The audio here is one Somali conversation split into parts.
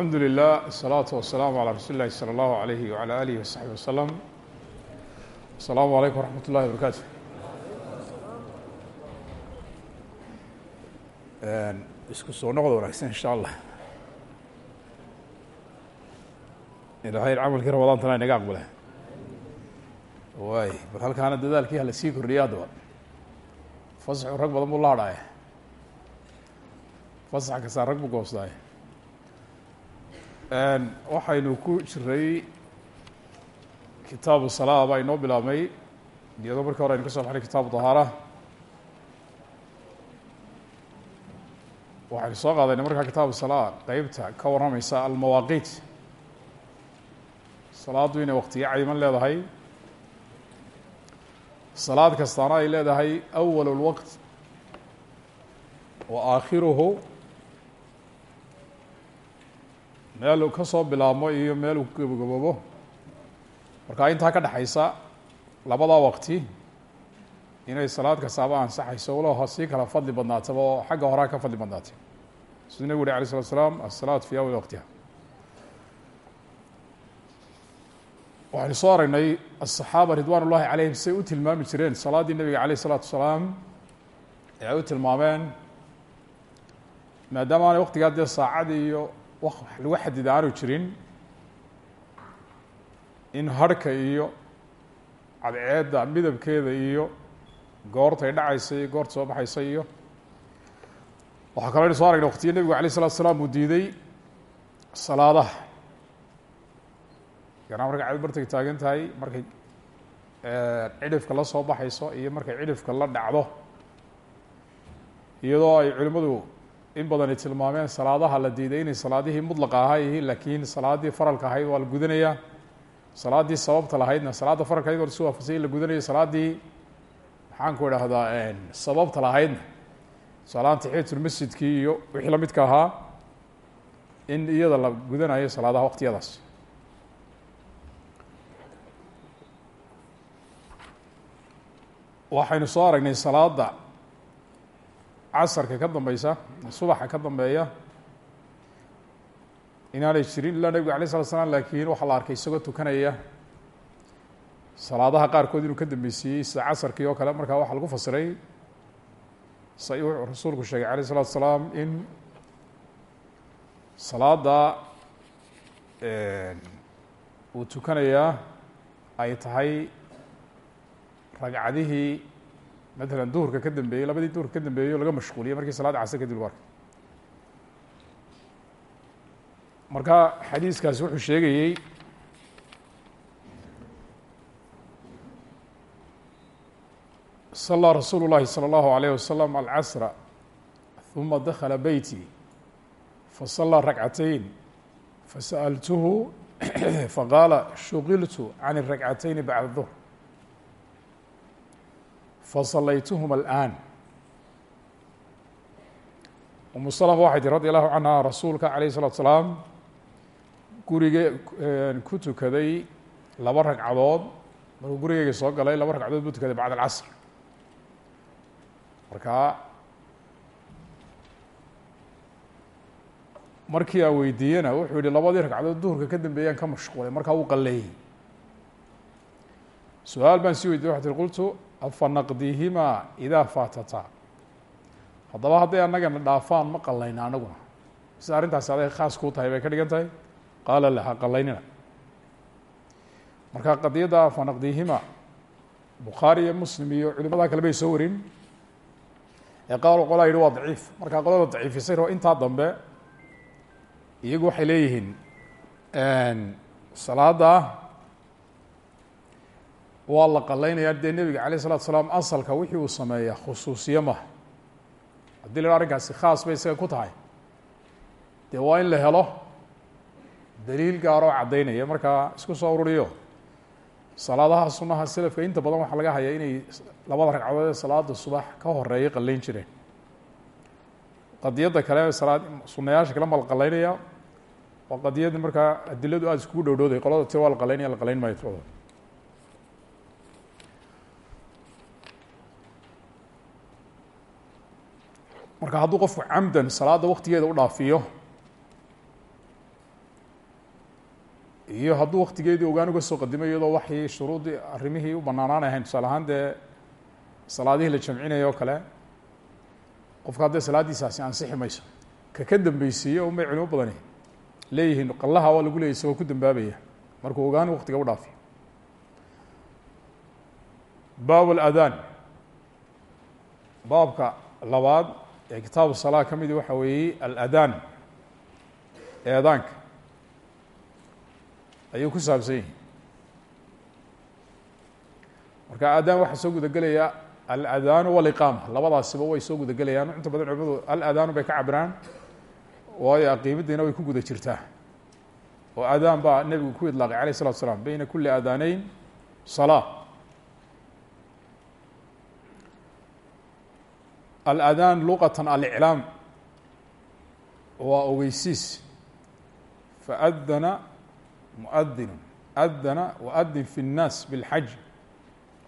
alxamdu lilah asalaatu wasalaamu calaa rasuuli illahi sala allahu alayhi wala alihi wasaxbi wasalam asalaamu alaykum waraxmat ullahi wabarakaatu isku soo noqda wanaagsan insha allah ilahay camalkii ramadaantana inaga aqbale waay bal halkaana dadaalkii hala sii kordhiya haddaba fasaxu rag badan buu la hadhaaya fasax kastaa rag buu goostaaye waxaynu ku jiray kitaabu salaa baa inoo bilaabmay. Iyadoo markii hore aynu ka soo baxnay kitaabu dahaara waxaynu soo qaadayna markaa kitaabu salaa qeybta ka warramaysa almawaaqiit. Salaaddu inay waktiyo cayiman leedahay. Salaad kastaana ay leedahay awal اlwaqt wa aakhiruhu meel uu ka soo bilaabmo iyo meel uu gabogaboobo markaa intaa ka dhexaysa labada waqti inay salaad kastaaba ansaxayso walow sii kala fadli badnaataba oo xagga horaa ka fadli badnaatay. Siduu nebigu yuri alay slat slaam asalaat fi awal waqtiha. Waxaynu soo aragnay asaxaaba ridwaan ullahi alayhim say u tilmaami jireen salaaddii nebiga aleyh isalaatu wasalaam ee ay u tilmaameen maadaama aanay waqtigaa dee saacadii iyo lagu xadida aanu jirin. In harhka iyo cadceedda midabkeeda iyo goortay dhacaysa iyo goorta soo baxaysa iyo waxaa kaloo aynu so aragnay waqtiyo nebigu alayh الsalatu salaam uu diiday salaadaha. Garaa markay cad bartay taagan tahay markay cidhifka la soo baxayso iyo markay cidhifka la dhacdo iyadoo ay culimmadu in badani tilmaameen salaadaha la diiday inay salaadihii mudlaqa ahaa yihiin laakiin salaaddii faralka ahayd waa la gudanayaa salaaddii sababta lahaydna salaadda faralka ahayd lasu waafasay in la gudanayo salaaddii maxaan ku idhaahdaa sababta lahaydna. Salaan taxiyatulmasjidkii iyo wixii la midka ahaa in iyada la gudanayo salaadaha waqtiyadaas. Waxaynu soo aragnay salaada casarka ka dambeysa subaxa ka dambeeya inaanay jirin ilaa nebigu alay slat slam laakiin waxaa la arkay isagoo tukanaya. Salaadaha qaarkood inuu ka dambeysiiyey sida casarkii oo kale markaa waxaa lagu fasiray sa wuxuu rasuulku sheegay alayh الsalatu salaam in salaada uu tukanayaa ay tahay ragcadihii matalan duhurka ka dambeeyey labadii duhurka ka dambeeyey o laga mashquuliyey markii salaada casr kadib lagu arkay marka xadiiskaasi wuxuu sheegayey salaa rasuulu llahi salى اllahu alayh wasalam alcasra ثuma dakla beyti fasalaa rakcatayn fasa'altuhu faqaala shugiltu can الrakcatayni bacda duhr fasalaytuhuma alآan umu salama waxay tii radi allahu canha rasuulka alayh الsalatu salaam gurige ku tukaday laba ragcadood markuu gurigeyga soo galay laba ragcadood buu tukaday bacd alcasr markaa markii aan weydiiyena wuxuu yihi labadii ragcadood duhurka ka dambeeyaan ka mashquulay markaa wuu qaleeyey su-aal baan sii weydiye waxay tii qultu afa naqdihimaa idaa faatata haddaba hadday annagana dhaafaan ma qalayna anaguna sida arrintaasi aday khaas kuu tahay bay ka dhigan tahay. Qaala la ha qalaynina marka qadiyadda afa naqdihima bukhaari iyo muslim iyo culimadaa kale bay soo warin. Ee qaalo qolaa yihi waa daciif. Markaa qolada daciifisay roo intaa dambe iyagu waxay leeyihiin salaada waa la qalaynaya dee nebiga alayه الsalatu salaam asalka wixii uu sameeya khusuusiye maha haddii la ha arrinkaasi khaas bay isaga ku tahay dee waa in la helo daliil gaaroo caddaynaya markaa isku soo ururiyo salaadaha sunaha selafka inta badan waxaa laga hayaa inay labada ragcadood ee salaada subax ka horeeyay qalayn jireen qadiyadda kale salaad sunayaasha kale ma la qalaynaya waa qadiyadda markaa adiladu aada iskugu dhowdhowday qolada ti waa la qalaynaya la qalayn maayo tooda marka hadduu qofku camdan salaada waktigeeda u dhaafiyo iyo hadduu waktigeedii ogaan uga soo qadimo iyadoo waxii shuruuddii arrimihii u banaanaan ahayn tusaale ahaan dee salaadihii la jamcinaya oo kale qofka haddee salaaddiisaasi ansixi mayso ka ka dambeysiiye unbay culimo badani leeyihiin qallaha waa lagu leeyay isagoo ku dambaabaya markuu ogaan waktiga u dhaafiyo. Baab اladaan baabka labaad ee kitaabu salaa ka midi waxa weeye aladaan. Eedaanka ayuu ku saabsan yihi marka adaan waxaa soo guda gelaya aladaanu waliqaama labadaasiba way soo guda gelayaan inta badan culimadu aladaanu bay ka cabiraan waayo aqiimadiina way ku guda jirtaa. Oo adaan baa nebigu ku idlaaqay alayh الsalatu slam beyna kuli adaaneyn salaa aladaan luqatan aliclaam waa ogeysiis faadana muadinu adana waadin fi الnaas biاlxaj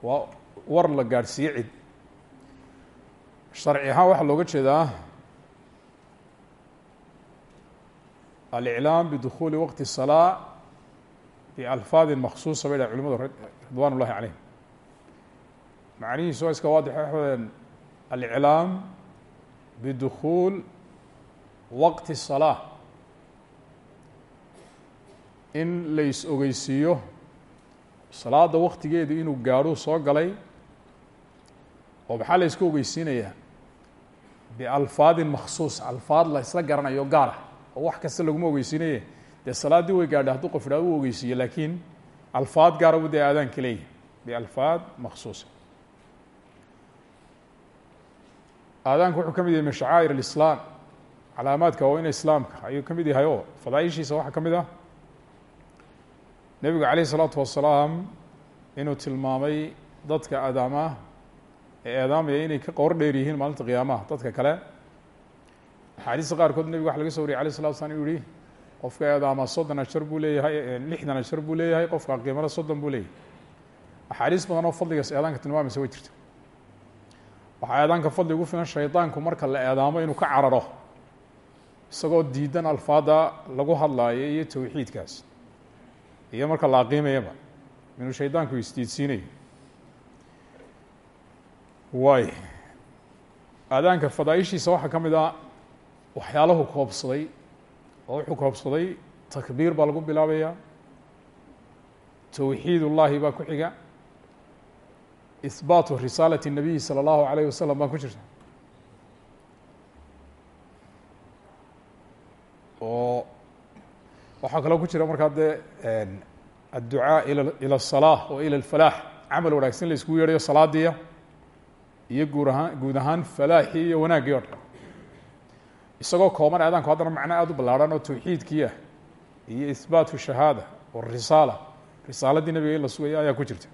waa war la gaadhsiiye cid sharci ahaan waxaa looga jeedaa aliclaam bidukhuuli waqti الsalaa bialfaadin maksuusa bay dhah culimadu ridwan ullahi calayhim macnihiisu waa iska waadix waxweyaan aliclaam bidukhuul waqti الsalaa in la is ogeysiiyo salaada waktigeedu inuu gaadhuu soo galay oo maxaa la isku ogeysiinayaa bialfaadin maksuus alfaad la isla garanayo gaar ah oo wax kasta laguma ogeysiinaye dee salaaddii way gaadhay hadduu qof idhaa u ogeysiiye laakiin alfaad gaara bu dee aadaanka leeyahy bialfaad maksuusa aadaanku wuxuu ka mid yahay min shacaa'ir alislaam. Calaamaadka waa ina islaamka ayuu ka mid yahay oo fadaaishiisa waxaa ka mid ah. Nebigu wasalaam inuu tilmaamay dadka aadaamaah ee eedaamaya inay ka qoor dheer yihiin maalinta qiyaamaha dadka kale. Axaadiista qaarkood nebigu waxa laga so wariyay alayh salatu slam inuu yihi qofka eedaama soddon ajar buu leeyahay lixdan ajar buu leeyahay qofka qiimada soddon buu leeyahay. Badan oo fadligaas eedaanka tilmaamaysa way jirta waxaa eedaanka fadli ugu filan shaydaanku marka la eedaamo inuu ka cararo. Isagoo diidan alfaada lagu hadlaayo iyo towxiidkaas iyo marka la aqiimayaba inuu shaydaanku isdiidsiinayo waay. Aadaanka fadaaishiisa waxaa ka mid ah waxyaalahu koobsaday oo wuxuu koobsaday takbiir baa lagu bilaabaya towxiid ullahi baa ku xiga ihbaatu risaalati الnabiyi salى اllahu alayh wasalam baa ku jirta oo waxaa kaloo ku jira markaa dee adducaa ila ilى الsalaaة wa ilى اlfalaax camal wanaagsan la iskugu yeedhayo salaadiya iyo guud ahaan guud ahaan falaaxii iyo wanaaggii o dhan isagoo kooban aadaanku haddana macno aada u ballaarhan oo towxiidkii ah iyo ihbaatu shahaada warisaala risaaladii nabiga in la sugaya ayaa ku jirta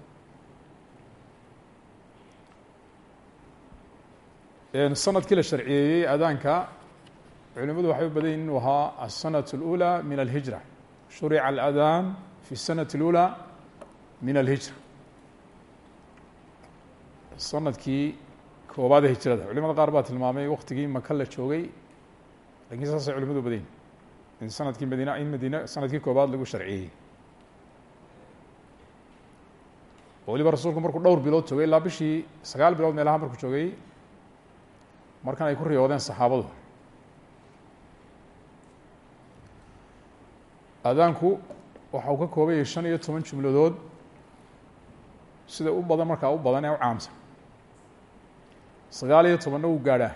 sanadkii la sharciyeeyey aadaanka culimadu waxay u badan yihin inuu ahaa aلsanaة اlأulى min alhijra shurica aladaan fi الsanaة اlأulى min alhijra sanadkii koobaada hijrada culimada qaar baa tilmaamay waktigii maka la joogay lakin saasay culimadu badan yihin in sanadkii madiina in madiina sanadkii koobaad lagu sharciyeeyey oo waliba rasuulku markuu dhowr bilood joogay ilaa bishii sagaal bilood meelaha markuu joogay markan ay ku riyoodeen saxaabadu. Aadaanku waxa uu ka kooban yahay shan iyo toban jumladood sida u badan markaa u badan ee u caamsan. Sagaal iyo tobanna wuu gaadhaa.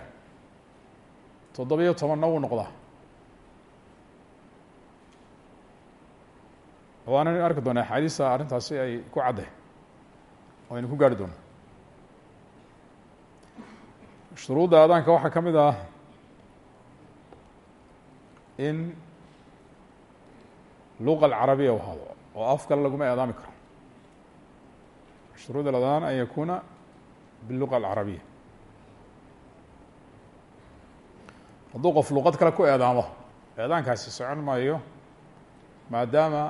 Toddoba iyo tobanna wuu noqdaa. Waana arki doonaa axaadiista arrintaasi ay ku cadday oo aynu ku gaari doona shuruudda aadaanka waxaa ka mid ah in luqa alcarabiya u hado oo af kale laguma eedaami karo. Shuruud aladaan an yakuna biluqa alcarabiya. Hadduu qof luqad kale ku eedaamo eedaankaasi socon maayo maadaama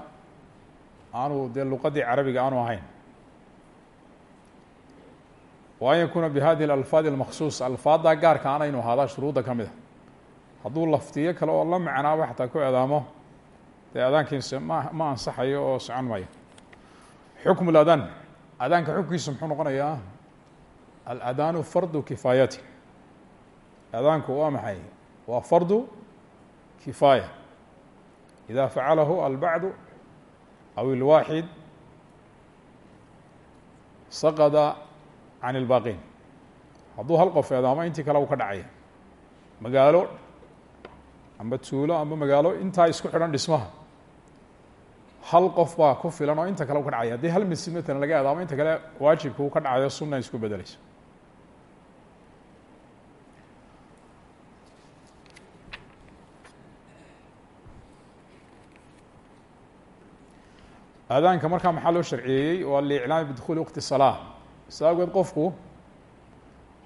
aanu dee luqadii carabiga aanu ahayn wa an yakuuna bihadihi alalfaadi almaksuus alfaaddaa gaarka ana inu ahaadaa shuruudda ka mid a hadduu laftiyo kale oo la macnaaba xataa ku eedaamo dee adaankiisa ma ma ansaxayo oo socon maayo. Xukmu ladaan adaanka xukunkiisa muxuu noqonayaa aladaanu fardu kifaayati. Adaanku waa maxay? Waa fardu kifaaya. Ida facalahu albacdu aw ilwaaxid saqada can اlbaaqiin hadduu hal qof eedaamo intii kale u ka dhacaya magaalo amba tuulo amba magaalo intaa isku xidhan dhismaha hal qof baa ku filan oo inta kale u ka dhacaya haddii hal masjid matalan laga eedaamo inta kale waajibka uu ka dhacayo sunna isku bedeleyso aadaanka markaa maxaa loo sharciyeeyey waa liiclaami bidukhuuli waqti salaa sa awgeed qofku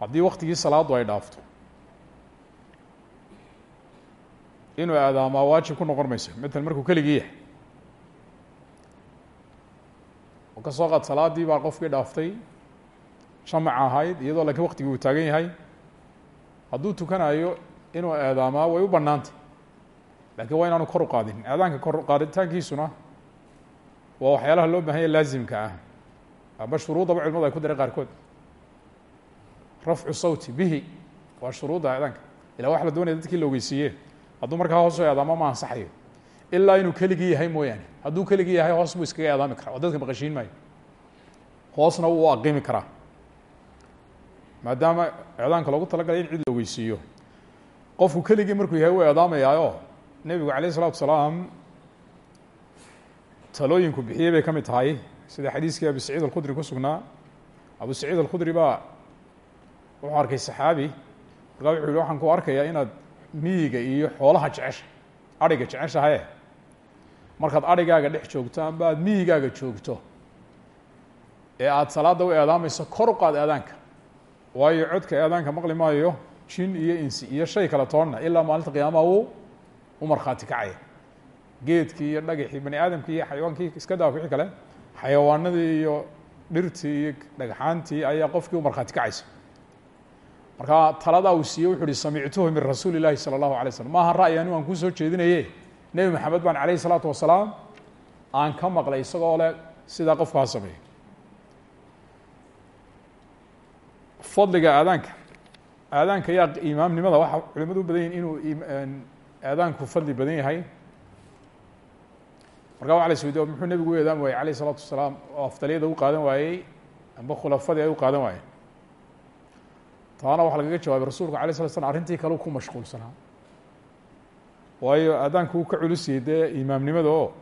haddii waktigii salaaddu ay dhaafto inuu aadaamaa waajib ku noqon mayso. Matalan markuu keligii yahay oo ka soo qaad salaaddii baa qofkii dhaaftay jamac ahayd iyadoo laakiin waktigii uu taagan yahay hadduu tukanayo inuu eedaamaa way u bannaantay. Lakiin waa inaanu kor u qaadin. Aadaanka kor qaaditaankiisuna waa waxyaalaha loo bahanya laazimka ah aba shuruudaba culimadu ay ku daray qaarkood. Rafcu sawti bihi waa shuruudda aadaanka ila waxa la doonaya dadkii la ogeysiiye hadduu markaa hoos u eedaamo ma ansaxayo. Ilaa inuu keligii yahay mooyaane. Hadduu keligii yahay hoos buu iskaga eedaami karaa. Oo dadka maqashiin maayo. Hoosna wuu aqimi karaa. Maadaama eedaanka loogu talagalay in cid la ogeysiiyo. Qofku keligii markuu yahay wuu eedaamayaayo nebigu alayh isalatu salaam talooyinku bixiyey bay ka mid tahay sida xadiiskii abi saciid alkhudri ku sugnaa abu saciid alkhudri baa wuxuu arkay saxaabi markaa wuxuu yihi waxaan ku arkayaa inaad miyiga iyo xoolaha jecesha adhiga jeceshahaye. Markaad adhigaaga dhex joogto amba aad joogto. Ee aada salaadda u eedaamayso kor u qaad eedaanka. Waayo codka eedaanka maqli maayo jin iyo insi iyo shay kale toonna ilaa maalinta qiyaamaha wuu u markhaati kacaya. Geedkii iyo dhagaxii bani aadamkii iyo xayawaankii iska daa kale xayawaanadii iyo dhirtii iyo dhagxaantii ayaa qofkii u markhaati kacaysa. Marka taladaa uu siiyey wuxu uhi samictuhu min rasuuli llahi salى اllahu alay slam maaha ra'y ani waan kuu soo jeedinaye nebi maxamed baan calayh isalaatu wasalaam aan ka maqlay isagoo le sidaa qofku ha sameeyo fadliga aadaanka. Aadaanka yaa imaamnimada waxaa culimadu u badan yihiin inuu aadaanku fadli badan yahay markaa waxa la isweydiya muxuu nebigu u eedaami waayey alayh الsalaatu wasalaam oo afdaliyada u qaadan waayey amba khulafadii ay u qaadan waayeen. Taana waxaa lagaga jawaabay rasuulku alay slat slam arrintii kale ku mashquulsanaa. Waayo aadaanku uu ka culusiyey dee imaamnimada oo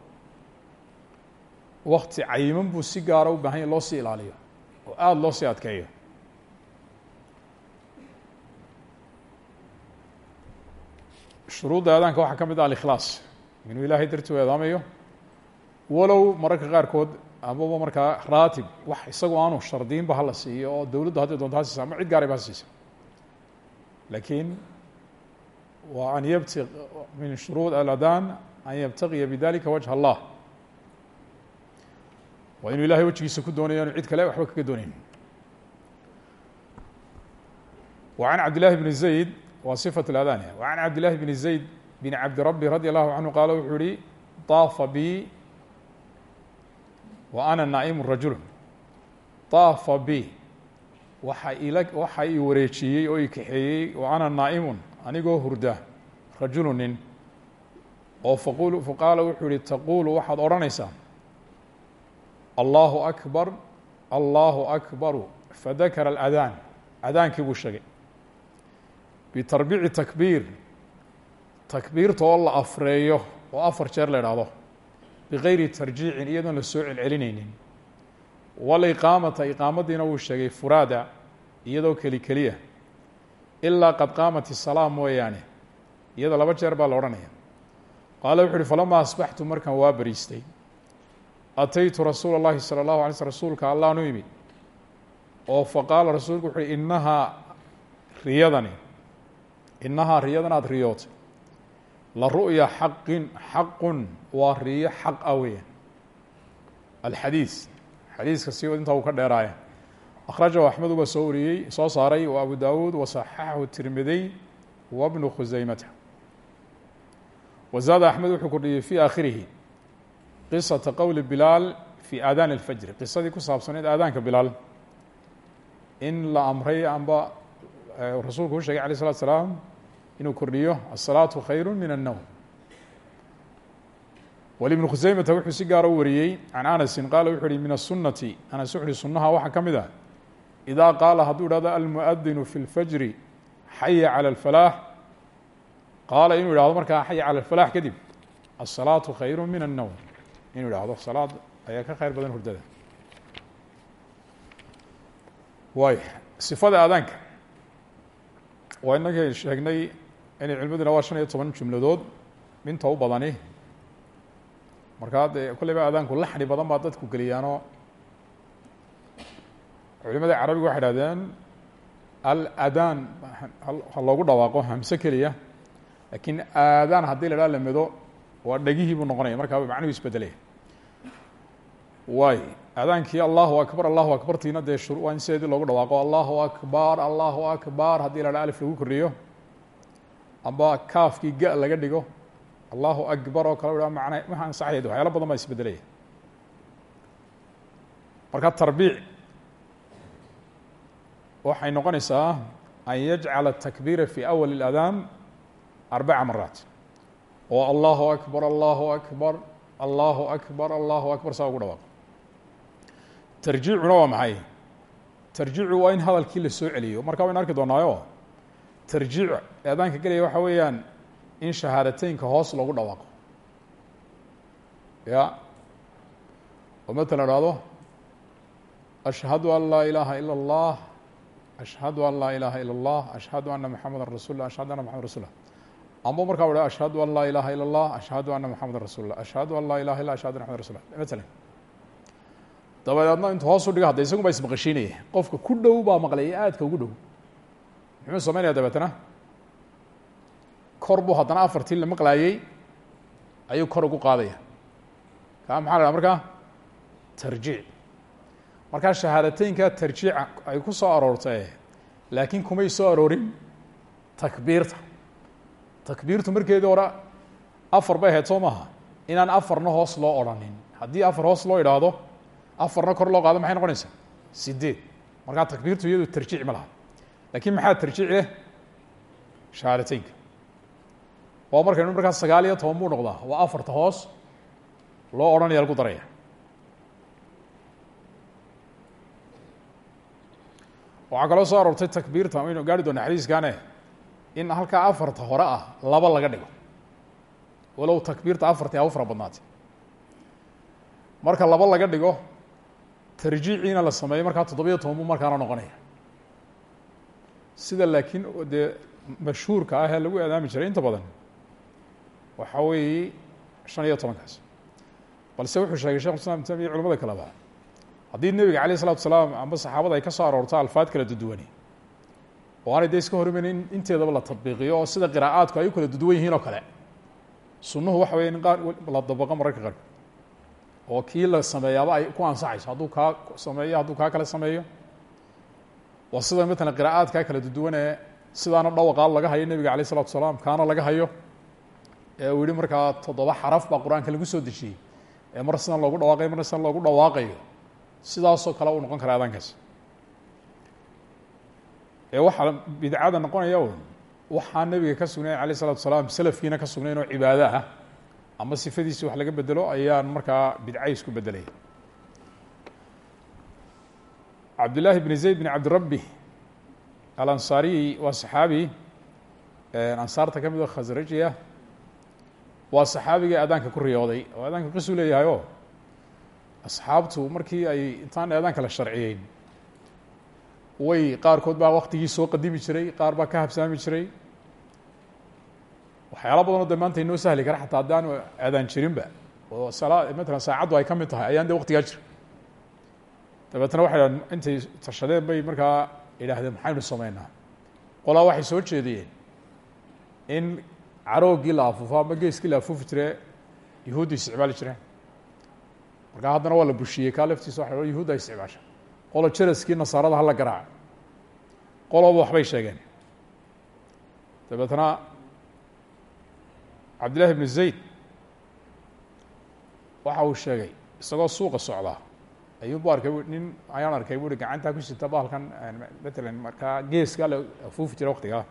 wakti cayiman buu si gaara u baahan ya loo sii ilaaliyo oo aada loo sii adkeeyo. Shuruudda aadaanka waxaa ka mid ah alikhlaas. Inuu ilaahay dartii u walow mararka qaarkood amaba markaa raatib wax isagu aanu shardiinba hala siiyo oo dowladdu hadday doonto ha siisa ama cid gaarayba ha siisa lakiin waa an yabti min shuruud aladaan an yabtagiya bidalika wajh allah. Waa inuu ilahay wejigiisa ku doonayo anu cid kale waxba kaga doonayn. Wa can cabd llahi zayd waa sifat اladaan wa can cabd llahi zayd bn cabdi rabi radi allahu canhu wuxuu yihi daafa bi wa ana naa'imu rajulu daafa bi. Waxa ila waxa i wareejiyey oo i kaxeeyey wa ana naa'imun anigoo hurda rajulu nin. Oo faqul faqaala wuxuu yihi taquulu waxaad odhanaysaa. Allahu akbar allahu akbaru. Fadakara aladaan adaankii buu sheegay. Bitarbiici takbiir. Takbiirta oo la afreeyo oo afar jeer la idhaahdo bigayri tarjiicin iyadoon la soo celcelineynin waliqaamata iqaamadiina wuu sheegay furaada iyadoo keli keliya ilaa qad qaamat isalaa mooyaane iyada laba jeer baa la odhanaya qaala wuxu uhi falamaa asbaxtu markaan waa bariistay ataytu rasuula اllahi salى اllahu alay sl rasuulka allaanu yimid oo faqaala rasuulku wuxu uhi inahaa riyadani inahaa riyadan aada riyootay la ru'ya xaqin xaqun waa riyo xaq ah weeyaan alxadiis xadiiska si intaa uu ka dheeraaya akhrajahu axmed uba soo wariyey soo saaray wa abu dawuud wasaxaxahu tirmidiy wa bnu khusaymata wa zaada axmed wuxuu kordhiyey fii aakhirihi qisata qowli bilaal fi aadaani اlfajri qisadii ku saabsaneyd aadaanka bilaal in la amray amba rasuulku u sheegay alيه الsلatu slaam inuu kordhiyo الsalaaةu khayr min الnowm wlibn khuseymata wuxuu si gaara u wariyey can anasin qaala wuxu uhi min الsunati anas wuxu uhi sunaha waxaa ka mid ah idaa qaala hadduu ihahdo almuadinu fi اlfajri xaya calى اlfalaax qaala inuu ihahdo markaa xaya calى اlfalax kadib الsalaaةu khayr min الnowm inuu ihahdo salaad ayaa ka khayr badan hurdada waay sifada aadaanka waa inagii sheegnay inay cilmaduna waa shan iyo toban jumladood minta u badani. Markaa dee kolleyba aadaanku laxni badan baa dadku geliyaanoo culimada carabiga waxay hahdeen aladaan ha loogu dhawaaqo hamse keliya. Laakiin aadaan haddii la medo waa dhegihii buu noqonaya. Markaa macnuhu isbedelaya waay aadaankii allahu akbar allahu akbartiina dee waa in sideedii loogu dhawaaqo. Allahu akbar allahu akbar haddii la alif lagu kordhiyo amba kaafkii ga laga dhigo allahu akbar oo kale ha macna ma ansaxayd waxyaala badan baa isbedelaya marka tarbiic waxay noqonaysaa an yajcala الtakbiira fi awal اladaan arbaca maraat oo allahu akbar allahu akbar allahu akbar allahu akbar saa ugu dhawaaqo tarjiicuna waa maxay tarjiicu waa in hadalkii la soo celiyo marka waynu arki doonaayo tarjiic aadaanka gelaya waxa weeyaan in shahaadateynka hoos loogu dhawaaqo ya oo matala hahdo ashhadu an laa ilaaha ila اllah ashhadu an laa ilaha ilا اllah ashhadu ana mxameda rasul lah ashhadu ana maxamed rasul lah amba markaa ha ashhadu an laa ilaha ilا اllah ashhadu ana mxameda rasul lah ashhadu an laa ilaha illa ashhadu ana maxamed rasul lah matala dabadeedna intu hoos u dhigo hadda isagun baa ismaqashiinaya qofka ku dhow baa maqlaya aadka ugu dhow muxuu samaynaya dabeetana? Kor buu haddana afartii la maqlaayey ayuu kor ugu qaadaya kaa maxaa la haha markaa? Tarjiic. Markaa shahaadateynka tarjiica ay ku soo aroortee laakiin kumay soo aroorin? Takbiirta. Takbiirtu markeedii hore afar bay ahayd soo maaha. Inaan afarna hoos loo odrhanin haddii afar hoos loo idhaahdo afarna kor loo qaado maxay noqonaysaa? Sideed. Markaa takbiirtu iyadu tarjiic ma laha lakiin maxaa tarjiic shahaadateynka oo markaynu markaa sagaal iyo toban buu noqdaa waa afarta hoos loo odhanaya lagu daraya waxaa kaloo soo aroortay takbiirta waynu gaari doona xadiiskane in halkaa afarta hore ah laba laga dhigo walow takbiirta afartii ha u fara marka laba laga dhigo tarjiiciina la sameeyo markaa toddobiyo toban buu markaana noqonaya sida laakiin dee mashhuurka ah ee lagu aadaami jiray inta badan waxa weeye shan iyo tobankaas. Balse wuxuu sheegay shekh islam ibn tamiya culamada kaleba haddii nebiga alayh isalatu salaam amba saxaabada ay ka soo aroorto alfaad kala duduwani oo aanay dee iska horimayn in inteedaba la tadbiiqiyo oo sida qiraa'aadku ay u kala duduwan yihiin oo kale sunnuhu waxa weya in qaar la dabaqo mararka qaar oo kii la sameeyaaba ay ku ansaxayso hadduu kaa sameeyo hadduu kaa kale sameeyo waa sida matalan qiraa'aadkaa kala duduwanee sidaana dhawaqaa laga hayo nebiga alayh isalatu salaam kaana laga hayo. Ee uu yihi markaa toddoba xaraf baa qur'aanka lagu soo dejiyey. Ee mar sidan loogu dhawaaqayo marna sidan loogu dhawaaqayo sidaasoo kale noqon kara adaankaas ee waxaa bidcada noqonaya un waxaa nebiga ka sugnayn alayh isalatu salaam salafkiina ka sugnayn oo cibaado ama sifadiisi wax laga bedelo ayaan markaa bidca isku bedelaya cabdillaahi bn zayd bn cabdirabbi alansaariyi waa saxaabi ansaarta ka mid oo khasrajiya waa saxaabigii aadaanka ku riyooday oo aadaanka qisuu leeyahay o asxaabtu markii ay intaan aadaanka la sharciyeyn way qaarkood baa waktigii soo qadimi jiray qaar baa ka habsaami jiray. Waxyaala badanoo de maanta inoo sahli kara xataa haddaan aadaan jirinba oo salaa matalan ay ka tahay ayaan de waktigaa jira dabeetna waxay dhahan intay tashadeen bay markaa idhaahdeen maxaynu sameynaa qolaa waxay soo jeediyeen in carooggii la afuufo ama geeskii la afuufi jire yahuudda isticmaali jireen. Markaa haddana waa la bushiyey kaa laftiisa waxa ay isticmaasha. Qolo jaraskii nasaarada hala garaaca qoloba waxbay sheegeen. Dabeetna cabdillahi bn zayd waxa uu sheegay isagoo suuqa socdaa ayuunbu arkay nin ayaan arkay buui gacantaa ku sita bahalkan matalan markaa geeska la afuufi jira waktigaa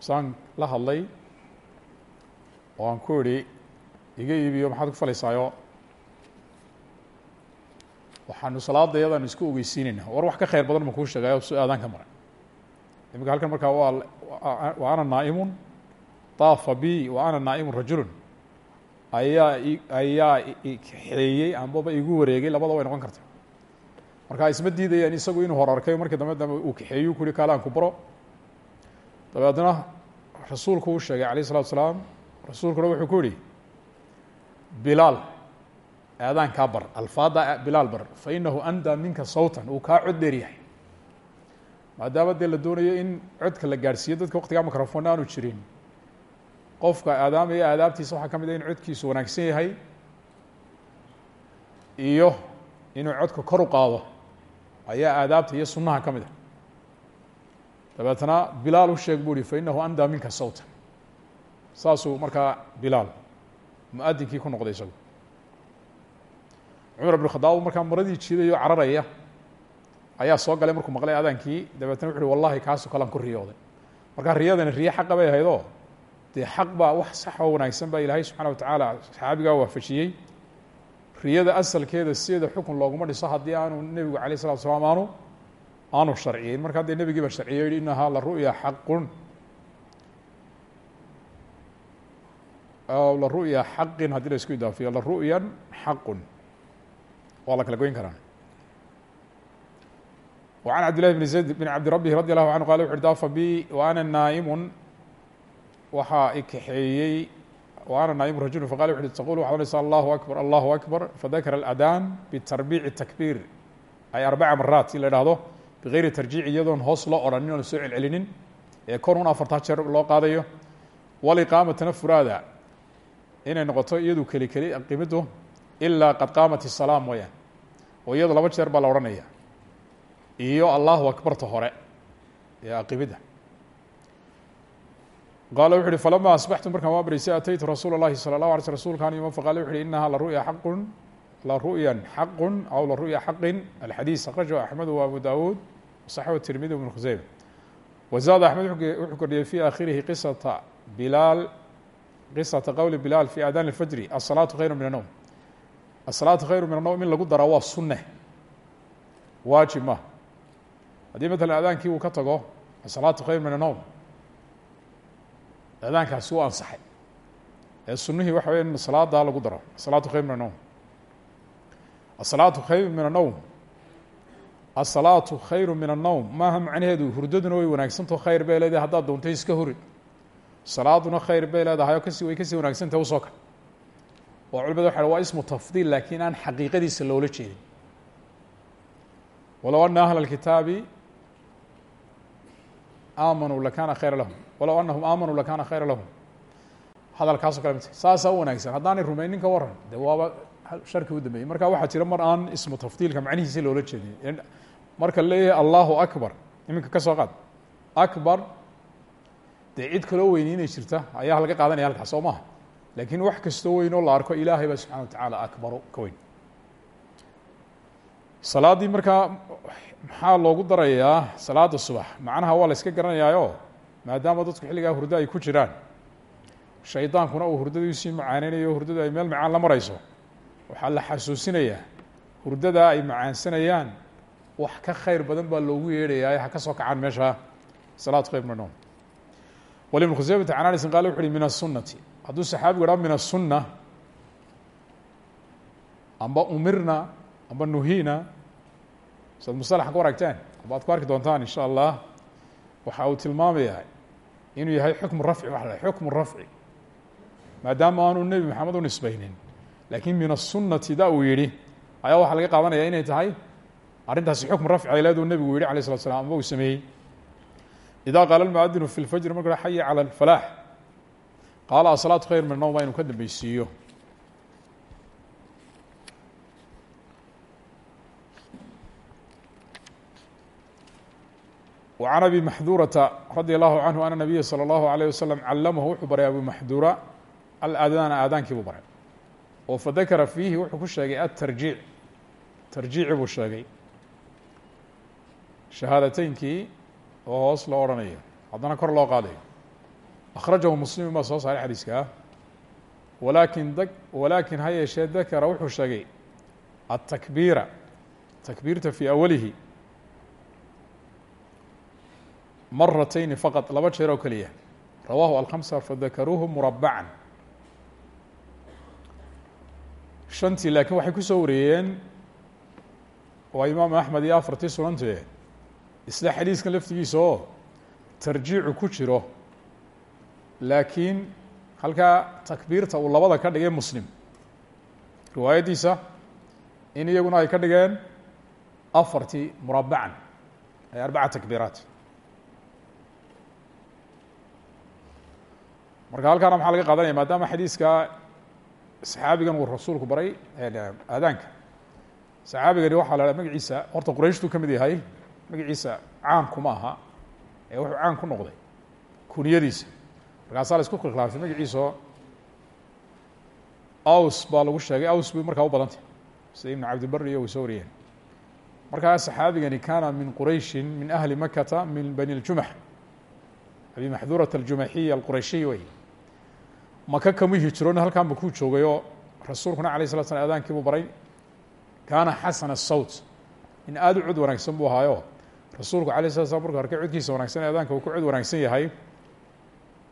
saan la hadlay oo aan ku idhi iga iibiyo maxaad ku falaysaayo? Waxaanu salaada iyadaanu isku ogeysiinayna war wax ka khayr badan ma kuu sheegayo su aadaan ka maray. Imika halkan markaa waa wa ana naa'imun daafa bi wa ana naa'imun rajulun ayaa ayaa kaxeeyey ambaba igu wareegay labada way noqon karta marka isma diidayaan isagu inuu hor arkay markii dambe dambe uu kaxeeyu ku uhi kaalaan ku baro. Dabeedna rasuulku uu sheegay alayh isalatu salaam rasuulkuna wuxuu ku yihi bilaal aadaan kaa bar alfaada bilaal bar fa inahu andaa minka sawtan uu kaa cod dheer yahay. Maadaama dee la doonayo in codka la gaadhsiiyo dadka waktigaa microfon aanu jirin qofka aadaamaya aadaabtiisa waxaa ka mid a in codkiisu wanaagsan yahay iyo inuu codka kor u qaado ayaa aadaabta iyo sunaha ka mid a dabeetna bilaal u sheeg bu uhi fa inahu andaa minka sawta. Saasuu markaa bilaal mu'adinkii ku noqday isagu. Cumar bn khadaab markaa maradii jiidayo cararaya ayaa soo galay markuu maqlay aadaankii. Dabeetna wuxu uhi wallahi kaasoo kalean ku riyooday. Markaa riyadani riyo xaqa bay ahayd oo dee xaq baa wax sax oo wanaagsan baa ilaahay subxana watacaala saxaabigaa waafajiyey riyada asalkeeda sideeda xukun looguma dhiso haddii aanu nebigu alayh salatu salaam aanu aanu sharciyeyn markaa dee nebigii ba sharciye yihi inahaa la ru'ya xaqun la ru'ya xaqin haddii la isku idaafiyo la ru'yan xaqun waa la kala goyn karaa وعن عبد لله بن زيد بن عبد ربه رضي الله عنه قال وxu daafa bi وأna naaئم waxaa ikaxeeyey وأna naaئم rajul faqal وxu tqul waxad onaysa allahu أكبر allahu أكبر fadakra الأdاn بتarbiic التكبيr ay arbaca maraat in la ihahdo bغayri tarjiic iyadoon hoos loo odhanin oon soo celcelinin ee kor un afartaa jeer loo qaadayo waliqaamatana furaada inay noqoto iyadu keli keli aqimidu ilaa qad qaamat الsalaa mooyaan oo iyado laba jeer baa la odhanaya iyo allahu akbarta hore ee aqibidda qaala wuxu uhi falama asbaxtu markaan waa barisay ataytu rasuula اllahi salى اlahu alay sl rsulkan ima faqala wuxu uhi inaha la ru'ya xaqun la ru'yan xaqun aw la ru'ya xaqin alxadiis akrajahu axmed wa abu dawuud wasaxahu tirmidi bn khuseyma wazaada axmed wuxuu kordhiyey fi akhirihi qisata bilaal qisata qowli bilaal fi aadaan اlfajri asalaatu khayru min الnowm asalaatu khayru min الnowm in lagu daraa waa sunne waajib ma haddii matalan aadaankii uu ka tago asalaatu khayr min الnowm aadaankaasi u ansaxay. Ee sunihii waxa weya salaada lagu daro asalaatu khayr min anowm asalaatu khayr min anowm asalaatu khayru min annowm maaha macnaheedu hurdaduna way wanaagsantaho khayr bay leedahay haddaad doontay iska huri. Salaaduna khayr bay leedahay oo kasi way ka sii wanaagsantaha u soo kale oo culimada waxa waa ismu tafdiil laakiin aan xaqiiqadiisa loola jeedin. Walow ana ahla اlkitaabi aamanuu lakana khayra lahum. Walow anahum aamanuu lakana khayra lahum. Hadalkaasoo kale mt saasaa u wanaagsan. Haddaanay rumaynin ka waran de waaba sharki u dambeeyey. Marka waxaa jira mar aan ismu tafdiilka macnihiisi loola jeedin marka leeyahay allahu akbar iminka ka soo qaad. Akbar dee cid kaloo weyni inay jirta ayaa laga qaadanaya halkaas soo maha laakiin wax kastoo weyn oo la arko ilaahay ba subxana wa tacaala akbaro ka weyn. Salaaddii markaa maxaa loogu darayaa salaada subax? Macnaha waa la iska garanayaayo maadaama dadku xilligaa hurdo ay ku jiraan. Shaydaankuna uu hurdadii u sii macaaneynayo hurdadu ay meel macaan la marayso. Waxaa la xasuusinayaa hurdadaa ay macaansanayaan wax ka khayr badan baa loogu yeedhayaa. Ha ka soo kacaan meesha. Salaad khayr min nom wal ibn khuseymata can anasin qale wuxu uhi min aلsunati hadduu saxaabigu idhaa min aلsunna amba umirna amba nuhina ustaad musalax ku aragteen waad ku arki doontaan insha allah waxa uu tilmaamayaa inuu yahay xukmu rafci wa la xukmu rafci. Maadaama aanu nebi maxamed u nisbaynin laakiin min asunati da uu yidhi ayaa waxaa laga qaadanaya inay tahay arrintaasi xukm rafci ayleeduu nebigu yidhi alay slat slam amba uu sameeyey. Idaa qaala muadinu fi lfajri marku xaya cala alfalaax qaala asalaatu khayr min nawm inu ka وعن أbي محdورة رضي الله عنه أن النبya slى الله عليه وسلم calmhu wuxuu baray abu محdura aladاna aadaankii buu baray oo fadakara fiihi wuxuu ku sheegay atarjiic tarjiici buu sheegay shahaadateynkii oo hoos loo odhanayo haddana kor loo qaadayo akhrajahu muslimin baa soo saaray xadiiska ah walaakin d walaakin ha yeeshee dakara wuxuu sheegay atakbiira takbiirta fii awalihi maratayni faqad laba jeer oo keliya rawaahu alkhamsa fadakaruuhu murabacan shantii laakiin waxay ku soo wareeyeen waa imaam axmed iyo afartii sunantee isla xadiiskan laftigiisa oo tarjiicu ku jiro laakiin halkaa takbiirta uu labada ka dhigay muslim riwaayaddiisa in iyaguna ay ka dhigeen afartii murabacan ay arbaca takbiiraat marka halkaana maxaa laga qaadanaya? Maadaama xadiiska saxaabigan uu rasuulku baray aadaanka. Saxaabigani waxaa la magaciisa horta qurayshtuu ka mid yahay magaciisa caan kuma aha. Ee wuxuu caan ku noqday kuniyadiisa. Markaasaa la isku khilkhilaafay magaciisao aws baa lagu sheegay. Aws bay markaa u badantay. Sida ibnu cabdibari iyo way soo saxaabigani kaana min qurayshin min ahli makata min bani ljumax abi maxdurat aljumaxiya alqurayshiy wey maka kamuu hijroon halkaan ba kuu joogay oo rasuulkuna alay slat slam adaankii buu baray kaana xasana asawt in aada u cod wanaagsan buu ahaayo. Rasuulku alay slat slam markuu codkiisa wanaagsan ee adaanka uu ku cod wanaagsan yahay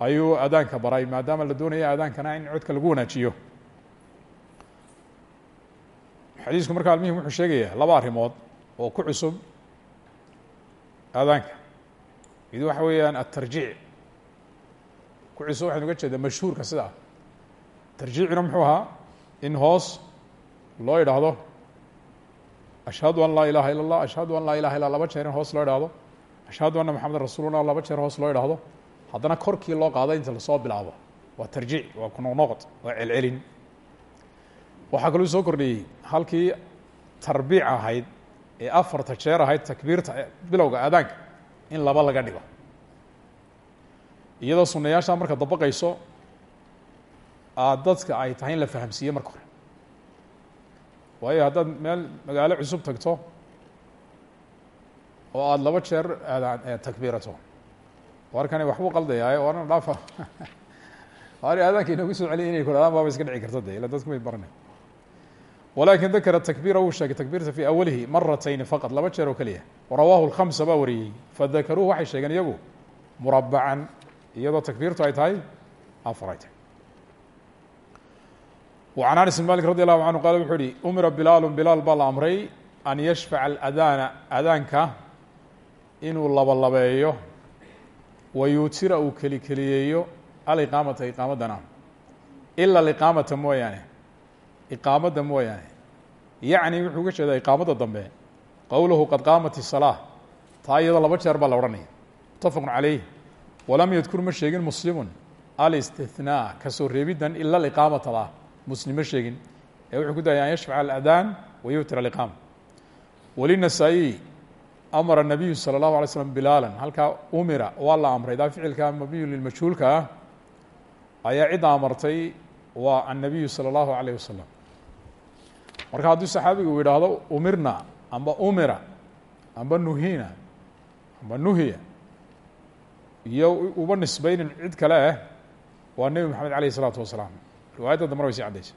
ayuu adaanka baray maadaama la doonaya adaankana in codka lagu wanaajiyo. Xadiisku markaa almihim wuxuu sheegayaa laba arrimood oo ku cusub aadaanka. Mid waxa weeyaan atarjiic ku cusub waxaynu uga jeedaa mashhuurka sidaa. Tarjiicina muxuu ahaa in hoos loo idhaahdo ashhadu an laa ilaha ila اllah ashhadu an laa ilaha illa laba jeer in hoos loo idhaahdo ashhadu anna maxamedan rasulullah laba jeer hoos loo idhaahdo. Haddana korkii loo qaado inta la soo bilaabo waa tarjiic waa kunoqnoqod waa celcelin. Waxaa kaluu soo kordhiyey halkii tarbiic ahayd ee afarta jeer ahayd takbiirta bilowga aadaanka in laba laga dhigo iyadoo sunayaashaa marka dabaqayso aad dadka ay tahay in la fahamsiiye marka hore. Waayo haddaad meel magaalo cusub tagto oo aada laba jeer aadaan takbiirato warkani waxbuu qaldayaaye warna dhaafa. Ar aadaanka inoogu soo celiya inay kudhahdaan baaba iska dhici karta de ila dadku may baranay walakin dakara takbiira wuu sheegay takbiirta fii awalihi maratayni faqad laba jeer oo keliya warawaahu lkhamsa baa wariyey. Fadakaruuhu waxay sheegeen iyagu murabacan iyadoo takbiirtu ay tahay afar ay tahay وعن أنس بن mالك رضي الله عنه qال wuxuu uhi umira bilaalu bilaal baa la amray an yashfaca الأdaana adaanka inuu labalabeeyo wayuutira uu keli keliyeeyo aliqaamata iqaamadana ila iqaamata mooyaane iqaamadda mooyaane yacni wuxuu uga jeedaa iqaamadda dambe qowluhu qad qaamat الصalaaة taa iyadoo laba jeer baa la odhanaya mutafaq عalayh walam yadkur ma sheegin muslimu alاstinaa kasoo reebiddan ila iqaamata lah muslim ma sheegin ee wuxuu ku dayay an yashfaca aladaan wayutir aliqaama walinasaa'iyi amara nabiyu salى اllahu alay slam bilaala halkaa umira waa la amray daa ficilka mabniyu lilmajhuulka ah ayaa cidda amartay waa annabiyu salى اllahu alayh wasalam marka hadduu saxaabigu uu yidhaahdo umirna amba umira amba nuhina amba nuhiya iyo uba nisbaynin cid kale ah waa nebi moxamed alayh الsalaatu wasalaam. Riwaayadda dambana way sii caddaysa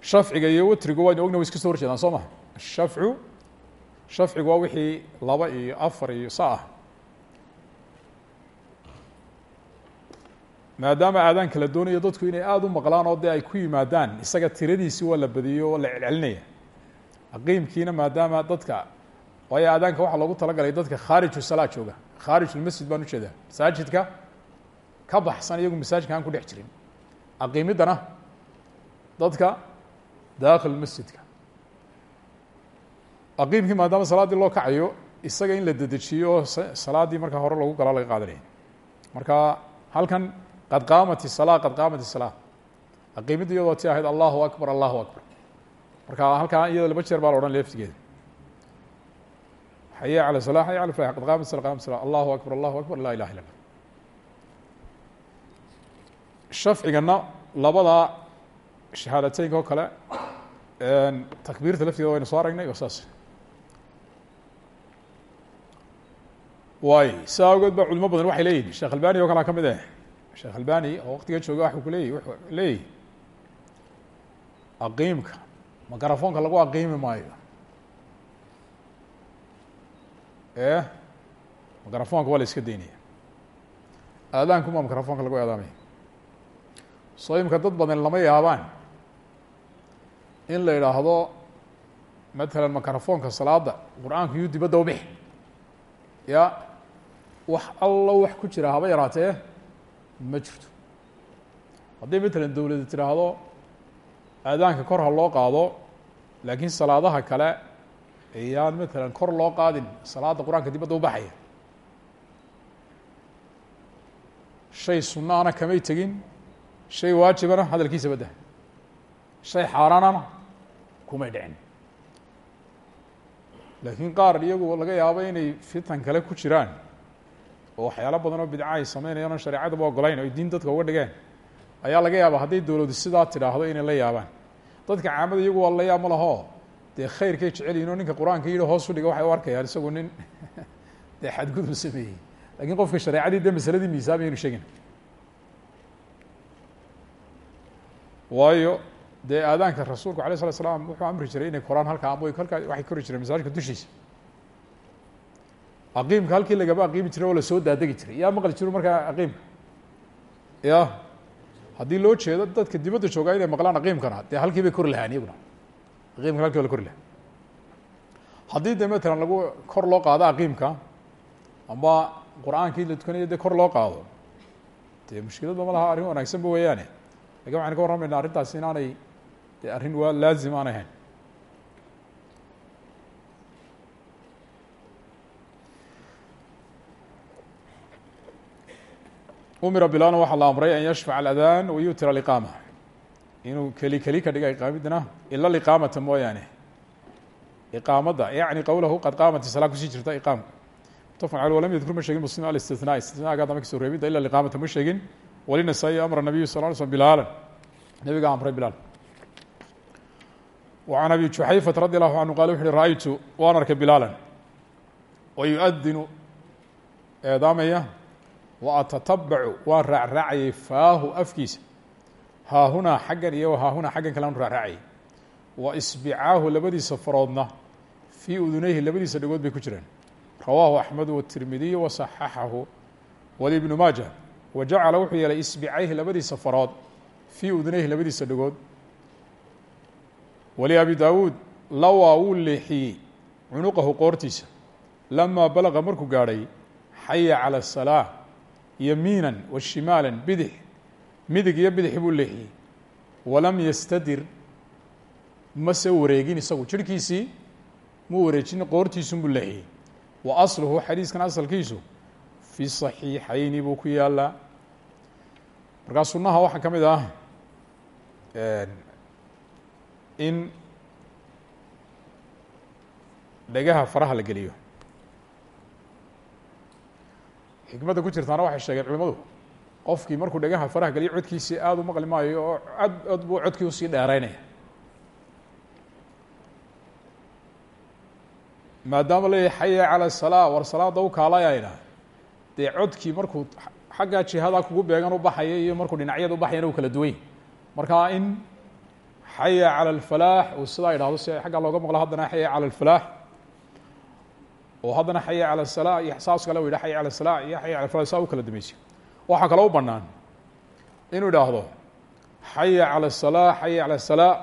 shafciga iyo witrigu waynu ogna way iska so hor jeedaan soo maha? Ashafcu shafcigu waa wixii laba iyo afar iyo sa ah. Maadaama aadaanka la doonayo dadku inay aada u maqlaan oo dee ay ku yimaadaan isaga tiradiisi waa la badiyo oo la celcelinaya. Aqiimkiina maadaama dadka waayo aadaanka waxaa loogu talagalay dadka khaariju salaa jooga. Khaarij ulmasjid baan u jeedaa masaajidka ka baxsan iyagu masaajidka aan ku dhex jirin. Aqiimidana dadka daakil masjidka. Aqiimkii maadaama salaaddii loo kacayo isaga in la dedejiyo oo salaaddii hore loogu galaa laga qaadanaya marka halkan qad qaamati salaa qad qaamati salaa aqiimidda iyadoo ti ahayd allahu akbar allahu akbar. Marka halkaa iyada laba jeer baa la odhan leftigeeda xaye calى salah xaye calى falah qad qaamat sala qamat sala allahu akbar allahu akbar laa ilaha illa اllah shafcigana labadaa shahaadateynka oo kale takbiirta lafteeda waynu soo aragnay oo saas waay saa awgeed ba culimo badan waxay leeyihin sheekh albani oo kalea ka mid eh sheekh albani oo waqtiga jooga waxuu ku leeyay wuxuu leeyahy aqiimka makarafoonka lagu aqiimi maayo e makarafoonka waa la iska daynaya. Aadaankumaa makarafoonka lagu eedaamaya soo imika dad badan lama yaabaan in la idhaahdo matalan makarafoonka salaada qur'aanku yuu u bixi ya wax allo wax ku jira haba yaraatee? Ma jirto. Hadday matalan dowladda tidhaahdo aadaanka kor loo qaado laakiin salaadaha kale ayaan matalan kor loo qaadin salaada qur'aanka dibadda u baxaya. Shay sunnaana kamay tegin shay waajibana hadalkiisa badda shay xaaraanana kumay dhicin. Laakiin qaar iyagu laga yaabo inay fitan kale ku jiraan oo waxyaalo badan oo bidca ay sameynayaan oo shareecadaba ogolayn ay diin dadka uga dhigeen. Ayaa laga yaaba hadday dowladu sidaa tidhaahdo inay la yaabaan. Dadka caamada iyagu waa la yaab ma laho dee khayrkay jecel yihiin oo ninka qur'aanka yidhi hoos u dhiga waxay u arkayaan isagu nin. Dee xadgudub sameeyey. Lakiin qofka shareecadii dee masaladii miisaamay inu sheegin. Waayo dee aadaanka rasuulku alay slat slam wuxuu amri jiray inay koraan halkaa ama halkaa waxay kori jireen masaajka dushiisa. Aqiimka halkii lagaba aqiimi jiray oo la soo daadegi jiray. Yaa maqli jiro markaa aqiimka? Ya haddii loo jeedo dadka dibadda joogaa inay maqlaan aqiimkana dee halkii bay kori lahaan iyaguna aqiimkana halkii ba la kori lahaa haddii dee matalan lagu kor loo qaado aqiimka ama qur'aankii la tukanayo dee kor loo qaado dee mushkiladba ma laha arrin wanaagsanba weeyaane laakiin waxaan ka warramaynaa arrintaasi inaanay dee arrin waa laazim aan ahayn umira bilaana waxaa la amray an yashfac aladaan wayutir aliqaama inuu keli keli ka dhiga iqaamidna ila liqaamata mooyaane. Iqaamadda yacni qowlahu qad qaamat salaa ku sii jirta iqaamka mutafaq aley walam yadkur ma sheegin muslim alistithnaa istithnaaga dama ka soo reebidda ila liqaamata ma sheegin. Walinasaayi amra nabiyu sal ly slm bilaalan. Nabiga amray bilaal. Can abi juxayfata radi allahu canhu qala wuxu uhi ra'aytu waan arkay bilaalan. Wa yu-adinu eedaamaya wa atatabacu waan raacraacayay faahu afkiisa haahunaa xaggan iyo haahunaa xaggan kalean raacraacayay wa isbicaahu labadiisa faroodna fii uduneyhi labadiisa dhagood bay ku jiraan rawaahu axmedu watirmidiyu wasaxaxahu walibnu maaja. Wa jacala wuxuu yeelay isbicayhi labadiisa farood fii uduneyhi labadiisa dhagood. Wali abi daawuud lawaa wuu leexiyey cunuqahu qoortiisa. Lamaa balaqa markuu gaadhay xaya cala asalaa yamiinan wa shimaalan bidix midig iyo bidixi buu leexiyey. Walam yastadir mase wareegin isagu. Jirhkiisii muu wareejin qoortiisunbuu leexiyey. Wa asluhu xadiiskan asalkiisu fi saxiixayni buu ku yaalaa markaa sunaha waxaa ka mid ah in dhegaha faraha la geliyo. Xikmadda ku jirtaana waxay sheegeen culimadu qofkii markuu dhegaha faraha geliyo codkiisii aada u maqli maayo oo cod cod buu codkii u sii dheereynaya maadaama leeyahay xaya cala salaa war salaada u kaalayayna dee codkii markuu xaggaa jihadaa kugu beegan u baxaya iyo markuu dhinacyada u baxayana u kala duwany markaa in xaya cala alfalaax uu sidaa idhahdo si xaggaa looga maqlo haddana xaya cala alfalaax oo haddana xaya cala salaa iyo saas kale u yidha salaa iyo xaya cala alfalah saa kala dameysiyo waxaa kaloo u banaan inuu idhaahdo xaya cala asalaa xaya cala asalaa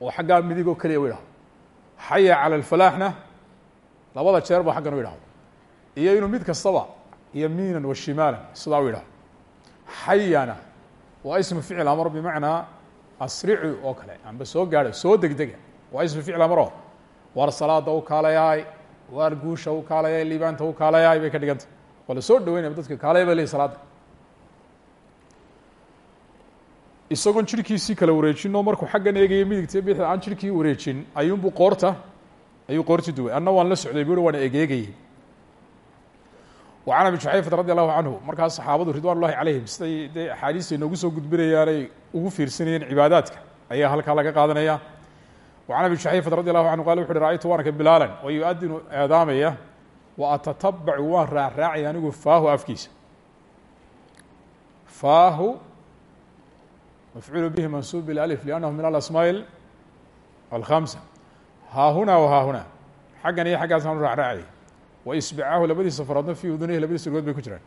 oo xaggaa midig oo keliya u idhahdo xaya cala alfalaaxna. Labada jeer ba xaggan u iyo inuu mid kastaba yamiinan wa shimaalan sidaa u idhahdo xayana waa ismu ficil amar bimacnaa asricu oo kale. Amba soo gaadho soo degdega. Waa ismu ficil amaro. Waar salaada u kaalayaay waar guusha u kaalayaay liibaanta u kaalayaay bay ka dhiganta waa la soo dhaweynaya dadka kaaley bay ley salaada isagoon jirhkiisii kala wareejinoo markuu xaggan eegaya midigta bixda aan jirhkii wareejin ayuunbuu qoorta ayuu qoorti duway anna waan la socday buu waan egeegayay wa can abi juxayfata radi allahu canhu markaas saxaabadu ridwan ullahi calayhim siday dee axaadiista inoogu soo gudbinayaanay ugu fiirsanayeen cibaadaadka ayaa halkaa laga qaadanaya wa can abi juxayfata radi allahu canhu qaala wuxu uhi ra'aytu waan wa atatabacu waan raacraacay anigu faahu afkiisa. Faahu mafcuul bihi mansuub bilalif liannahu min alasmaa'il alkhamsa. Haahunaa wa haahunaa xaggan iyo xaggaasaan u raacraacayay wa isbicahu labadiisa faroodna fii udunihi labadiis rugood bay ku jiraan.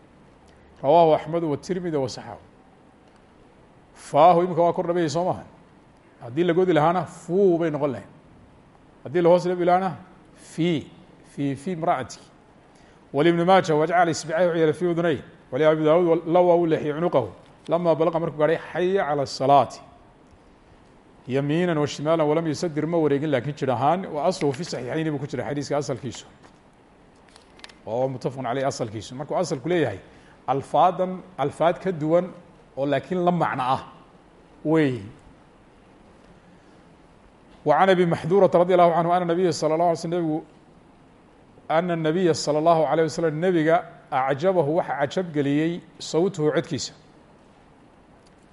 Rawaahu axmedu watirmidi wasaxahu faahu imika waa kor dhabayay soo maha haddii la godi lahaana fuu bay noqon lahayd haddii la hoos dhabi lahaana fii fii walibni maaja wajcal isbicayh u yeelay fi udunay wali abi daawuud lawa u leexiyey cunuqahu lama balaqa markuu gaadhay xaya calى الsalaati yamiina washimaala walam yusadir ma wareegin laakiin jir ahaan wa asluhu fi saxiixayni buu ku jiray xadiiska asalkiisu oo mutafaqun caleyh asalkiisu markuu asalku leeyahay alfaadan alfaad ka duwan oo laakiin la macno ah wey وعن أبي محdورة رضي الله عنه أن نبي صلى الله علي sل ngu أن النبي صلى الله عليه وسلم nebiga أعjaبahu waxa cajab geliyey sawتhu codkiisa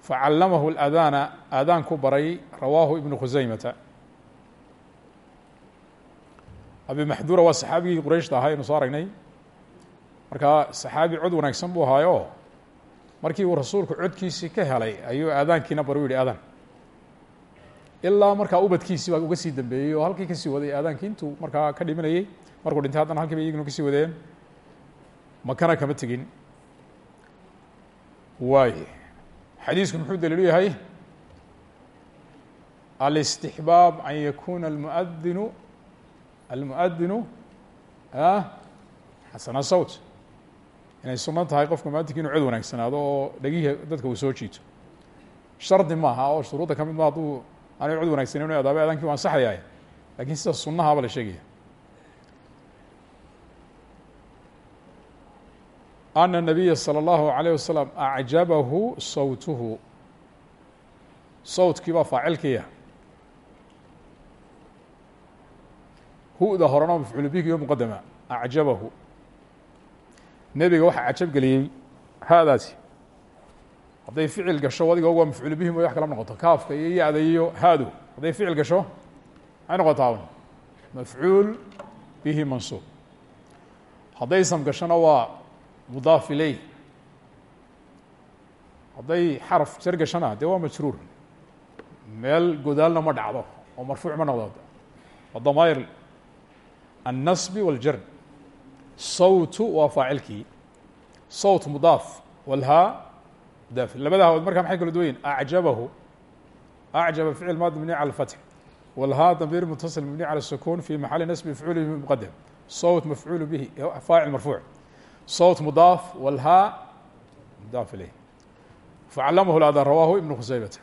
facalamahu الأdاna aadaan ku baray rawaahu iبن khusayمةa abi maxdura waa saxaabigii qurayshta ahaa aynu soo aragnay markaa saxaabi cod wanaagsan buu ahaayo markii uu rasuulku codkiisii ka helay ayuu aadaankiina bar u yihi adan ilaa markaa ubadkiisii baa uga sii dambeeyey oo halkii kasii waday aadaankii intuu markaa ka dhimanayey markuu dhintay haddana halkii bay iyaguna ka sii wadeen. Makana kama tegin. Waay. Xadiisku muxuu daliilu yahay? Alاstixbaab an yakuna almuadinu almuadinu xasana sawt inay sunan tahay qofka muadinka inu cod wanaagsanaado oo dhegihii dadka uu soo jiito. Shardi maaha oo shuruudda ka mid ma hadduu aanay cod wanagsanin inu adaaba adankii u ansaxayaay laakiin sida sunahaaba la sheegaya ana الnabiya salى اllahu عalيه wasalam acjabahu sawtuhu sawtkii baa faacilkiya hu-da horena mafcuul bihi o muqadama acjabahu nebiga waxaa cajab geliyey haadaasi hadday ficil gasho adiga waa mafcuul bihi mooy wax kala noqoto kaafka iyo ya-da iyo haadu hadday ficil gasho maxay noqotaa mafcuul bihi mansuub hadday ism gashona waa mudaaf ileyh hadday xaraf jar gashona dee waa majruur meel godaalna ma dhacdo oo marfuuc ma noqdo damair النصب والجر sawtu waa faacilkii sawt mudaaf wlhaa mudaaf labada hawood markaa maxay kala duwayin acjabahu acjaba ficil maadi mabni calى الfatح wlhaa damiir mutaصil mabni calى الsukun fi maxali nasbi mafcuul bihi mqadam sawt mafcuul bihi faacil marfuuc sawt mudaaf walhaa mudaaf ileyh facalamahu اlada rawahu ibn khuseymata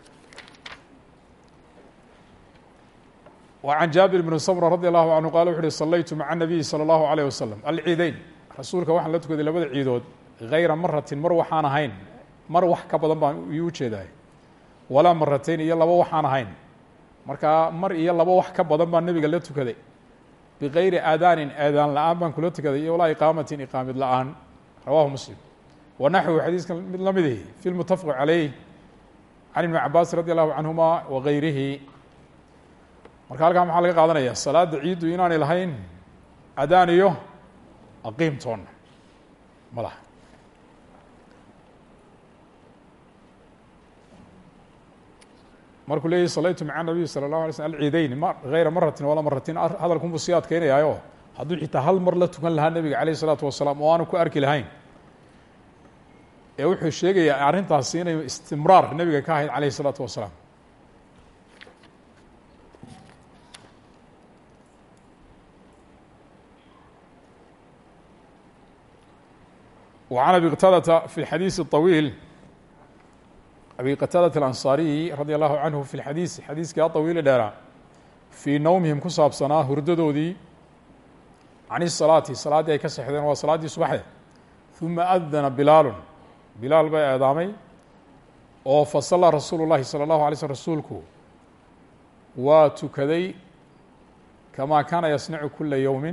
wa can jaabir bni samra radi allahu canhu qala wuxu uhi salaytu maca nabiyi salى allahu alayh wasalam alciideyn rasuulka waxaan la tukaday labada ciidood gayra maratin mar waxaan ahayn mar wax ka badan baan iyuu ujeedahay walaa maratayn iyo laba waxaan ahayn markaa mar iyo laba wax ka badan baan nebiga la tukaday bغayri aadaanin aadaan la'aan baan kula tukaday iyo walaa iqaamatin iqaamid la'aan rawaahu muslim wanaxwu xadiiska mid lamidih fi mutafaq عaleyh can ibn cabaasi radi allahu canhuma wagayrihi marka halkan maxaa laga qaadanaya salaada ciiddu inaanay lahayn adaan iyo aqiimtoona ma markuu leeyahy salaytu maca nabiy salى الlahu alay slm alciideyn ma hayra maratin walaa maratin hadalkunbuu sii adkeynayaayo hadduu xitaa hal mar la tukan lahaa nebiga alayh الsalaatu wasalaam oo aanu ku arki lahayn ee wuxuu sheegayaa arrintaasi inay istimraar nebiga ka ahayd alayh الsalaatu wasalaam وعن أبي qتاadة في الxadيiث الطويل أbي qتاadة الأنصاaري رadي الله عanه في الxadيiث xadiiثkaa طawiile dheeraa fيi nowmihim ku saabsanaa hurdadoodii can الصلاaةi salaaddii ay ka sexdeen waa salaaddii subaxde ثuma أdana bilaalu bilaal bay eedaamay oo fasala rasuul الlahi salى الlaهu عalay slm rasuulku waa tukaday kamaa kaana yasnacu kula yowmi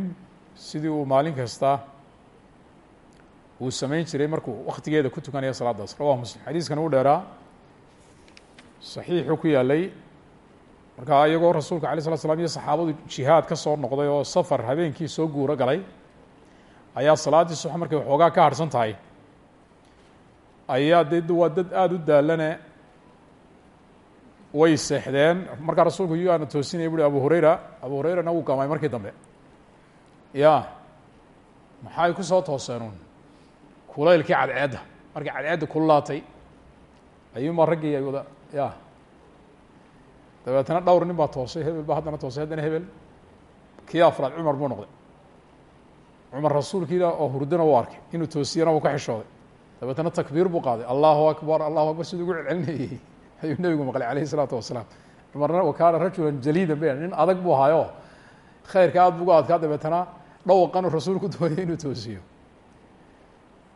sidii uu maalin kasta uu samayn jiray markuu waktigeeda ku tukanaya salaadaas rawahu muslim xadiiskan uu dheeraa saxiixuu ku yaalay. Marka iyagoo rasuulka alay slat slam iyo saxaabadu jihaad ka soo noqday oo safar habeenkii soo guuro galay ayaa salaaddii subax markay waxoogaa ka harhsan tahay. Ayaa de waa dad aada u daalane way seexdeen. Markaa rasuulku yu aana toosinaya buuhi abu hurayra abu hurayrana wuu gamay markii dambe. Ya maxay ku soo tooseenuun kulaylkii cadceedda. Markii cadceedda kululaatay ayuunbaa raggii ay wada ya dabeetana dhowr nin baa toosay hebel baa haddana toosay haddana hebel kii afraad cumar buu noqday cumar rasuulkiila oo hurdana u arkay inuu toosiyana uu ka xishooday dabeetana takbiir buu qaaday allahu akbar allahu akbar siduu ugu celcelinayey ayuu nebigu maqlay alayh isalaatu wasalaam cumarna wakaana rajulan jaliidan ba nin adag buu ahaayo khayrka aad bu uga adkaa dabeetana dhawaqanu rasuulku doonaya inuu toosiyo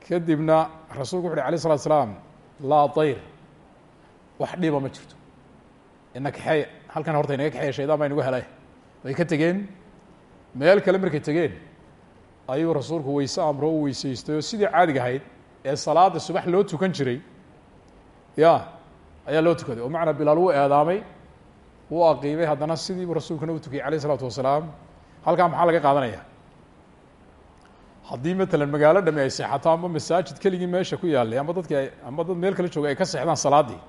kadibna rasuulku wuxu uhi alayh isalatu salaam laa dayr wax dhiba ma jirto. Ina kaxeeya halkan horta inaga kaxeeya shaydaan baa inagu helay. Way ka tegeen meel kale markay tegeen ayuu rasuulku weyse amro u weyseystay oo sidii caadiga ahayd ee salaada subax loo tukan jiray ya ayaa loo tukaday. Oo macnaa bilaal wuu eedaamay wuu aqiimay haddana sidiibu rasuulkuna u tukiyay alayh isalaatu wasalaam. Halkaa maxaa laga qaadanaya? Haddii matalan magaalo dhami ay seexato ama masaajid keligii meesha ku yaalay ama dadkii ama dad meel kale joogay ay ka seexdaan salaaddii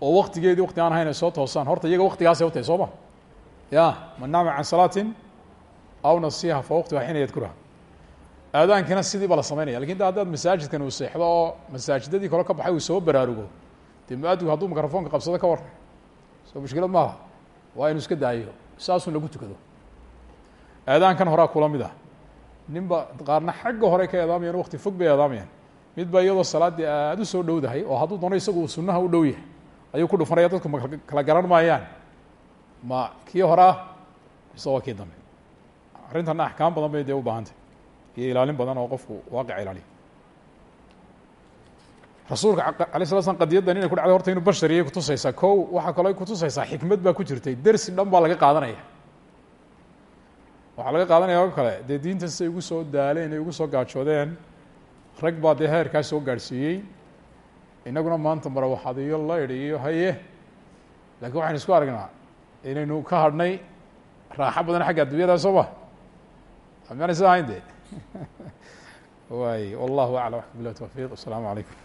oo waktigeedii wakti aan ahayn ay soo toosaan. Horta iyaga waktigaasay u tahay soo ma. Ya man nacma can salaatin aw nasiha fa waqtiha xiina yadkuraha aadaankina sidii baa la samaynaya laakiin de haddaad masaajidkan uu seexdo oo masaajidadii kale ka baxay uu soo baraarugo dee mu'adinku hadduu mikrofoonka qabsado ka war. Soo mushkilad maaha. Waa inuu iska daayo saasun lagu tukado. Aadaankan horaa kula mid ah. Ninba qaarna xagga hore ka eedaamayaan wakti fog bay eedaamayaan mid ba iyadoo salaaddii aada u soo dhowdahay oo hadduu doono isagu uu sunaha u dhow yahay ayuu ku dhufanaya dadku ma kala garan maayaan ma kii horaa mise waa kii dambe. Arrintanna axkaam badan bay dee u baahantay. Iyo ilaalin badan oo qofku waaqica ilaaliyo rasuulka alay sala slam qadiyaddan inay ku dhacday horta inuu bashariyay kutusaysaa kow waxaa kaloo kutusaysaa xikmad baa ku jirtay. Dersi dhan baa laga qaadanaya. Waxaa laga qaadanaya oo kale dee diinta siday ugu soo daaleen ay ugu soo gaajoodeen rag baa dee heerkaa soo gaadhsiiyey innaguna maanta marawaxad iyo laydh iyo haye. Laakiin waxaynu isku aragnaa inaynu ka hadhnay raaxo badan xagga adduunyada soo ma amaana sida ahayn de waay wallahu aclam waxka bilah tawfiiq. Wasalaamu calaykum